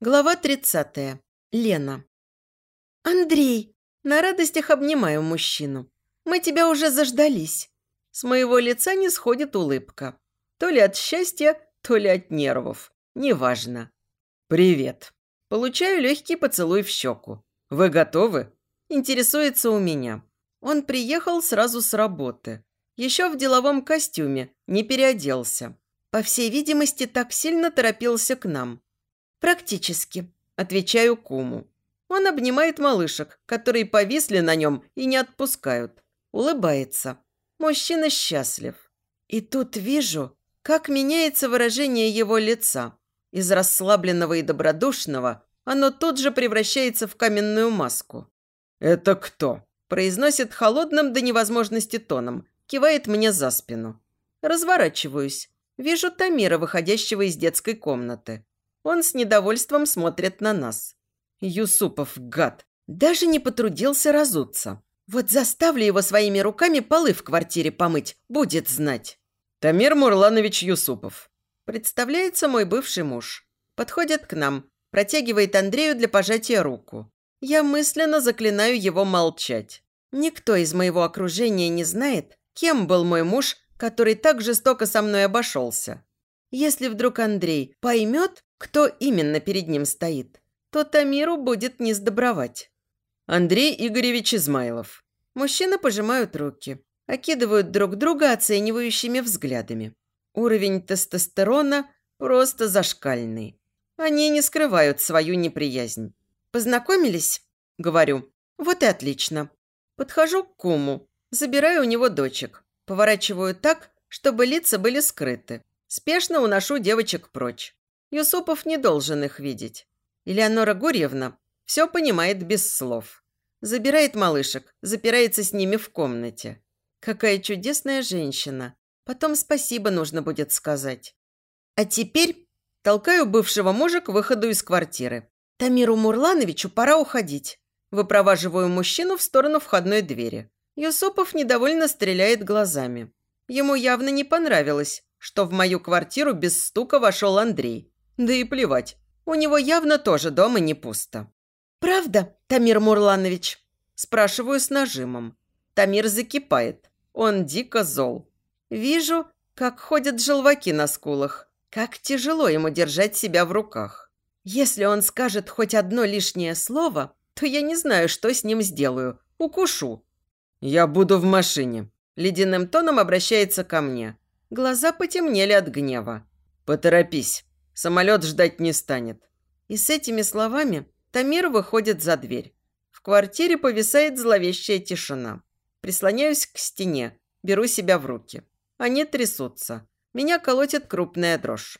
Глава 30. Лена. «Андрей!» На радостях обнимаю мужчину. «Мы тебя уже заждались». С моего лица не сходит улыбка. То ли от счастья, то ли от нервов. Неважно. «Привет». Получаю легкий поцелуй в щеку. «Вы готовы?» Интересуется у меня. Он приехал сразу с работы. Еще в деловом костюме, не переоделся. По всей видимости, так сильно торопился к нам. «Практически», – отвечаю куму. Он обнимает малышек, которые повисли на нем и не отпускают. Улыбается. Мужчина счастлив. И тут вижу, как меняется выражение его лица. Из расслабленного и добродушного оно тут же превращается в каменную маску. «Это кто?» – произносит холодным до невозможности тоном, кивает мне за спину. Разворачиваюсь. Вижу Тамира, выходящего из детской комнаты. Он с недовольством смотрит на нас. Юсупов, гад, даже не потрудился разуться. Вот заставлю его своими руками полы в квартире помыть, будет знать. Тамир Мурланович Юсупов. Представляется мой бывший муж. Подходит к нам, протягивает Андрею для пожатия руку. Я мысленно заклинаю его молчать. Никто из моего окружения не знает, кем был мой муж, который так жестоко со мной обошелся. Если вдруг Андрей поймет, кто именно перед ним стоит, то Тамиру будет не сдобровать. Андрей Игоревич Измайлов. Мужчины пожимают руки, окидывают друг друга оценивающими взглядами. Уровень тестостерона просто зашкальный. Они не скрывают свою неприязнь. «Познакомились?» – говорю. «Вот и отлично». Подхожу к куму, забираю у него дочек, поворачиваю так, чтобы лица были скрыты. Спешно уношу девочек прочь. Юсупов не должен их видеть. Элеонора Гурьевна все понимает без слов. Забирает малышек, запирается с ними в комнате. Какая чудесная женщина. Потом спасибо нужно будет сказать. А теперь толкаю бывшего мужа к выходу из квартиры. Тамиру Мурлановичу пора уходить. Выпроваживаю мужчину в сторону входной двери. Юсупов недовольно стреляет глазами. Ему явно не понравилось, что в мою квартиру без стука вошел Андрей. Да и плевать, у него явно тоже дома не пусто. «Правда, Тамир Мурланович?» Спрашиваю с нажимом. Тамир закипает. Он дико зол. Вижу, как ходят желваки на скулах. Как тяжело ему держать себя в руках. Если он скажет хоть одно лишнее слово, то я не знаю, что с ним сделаю. Укушу. «Я буду в машине», – ледяным тоном обращается ко мне. Глаза потемнели от гнева. «Поторопись». Самолет ждать не станет. И с этими словами Тамир выходит за дверь. В квартире повисает зловещая тишина. Прислоняюсь к стене, беру себя в руки. Они трясутся. Меня колотит крупная дрожь.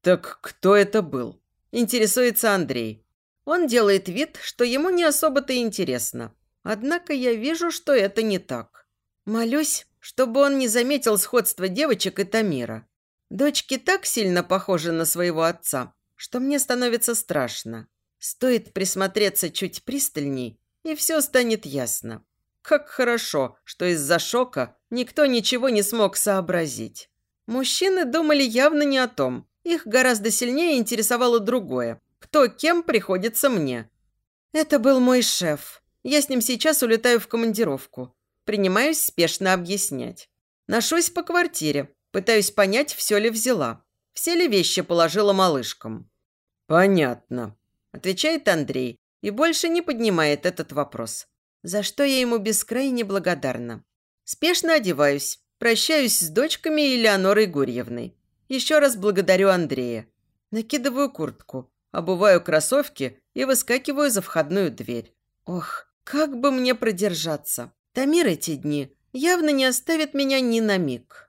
«Так кто это был?» Интересуется Андрей. Он делает вид, что ему не особо-то интересно. Однако я вижу, что это не так. Молюсь, чтобы он не заметил сходства девочек и Тамира. Дочки так сильно похожи на своего отца, что мне становится страшно. Стоит присмотреться чуть пристальней, и все станет ясно. Как хорошо, что из-за шока никто ничего не смог сообразить. Мужчины думали явно не о том. Их гораздо сильнее интересовало другое. Кто кем приходится мне. Это был мой шеф. Я с ним сейчас улетаю в командировку. Принимаюсь спешно объяснять. Ношусь по квартире, Пытаюсь понять, все ли взяла. Все ли вещи положила малышкам. «Понятно», – отвечает Андрей и больше не поднимает этот вопрос. За что я ему бескрайне благодарна. Спешно одеваюсь, прощаюсь с дочками и Леонорой Гурьевной. Еще раз благодарю Андрея. Накидываю куртку, обуваю кроссовки и выскакиваю за входную дверь. Ох, как бы мне продержаться. Тамир эти дни явно не оставит меня ни на миг.